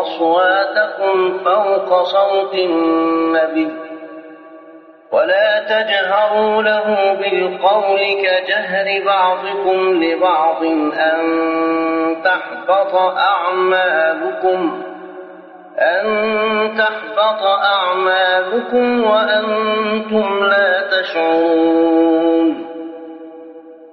أصواتكم فوق صوت النبي. ولا تجهروا له بالقول كجهر بعضكم لبعض أن تحبط أعمالكم أن تحبط أعمالكم وأنتم لا تشعرون.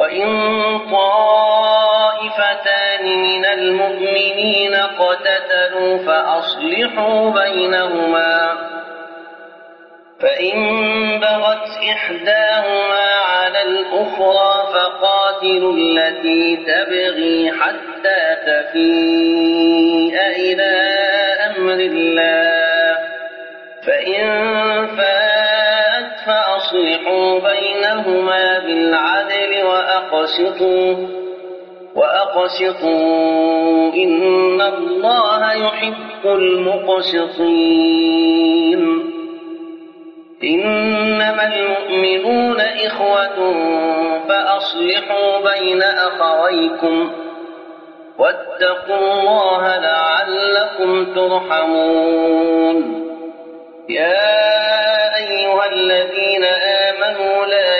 وإن طائفتان من المؤمنين اقتتلوا فأصلحوا بينهما فإن بغت إحداهما على الأخرى فقاتلوا التي تبغي حتى تفيء إلى أمر الله فإن بينهما بالعدل وأقسطوا وأقسطوا. إن الله يحب المقسطين. إنما المؤمنون إخوة فأصلحوا بين أخويكم. واتقوا الله لعلكم ترحمون. يا أيها الذين آمنوا لا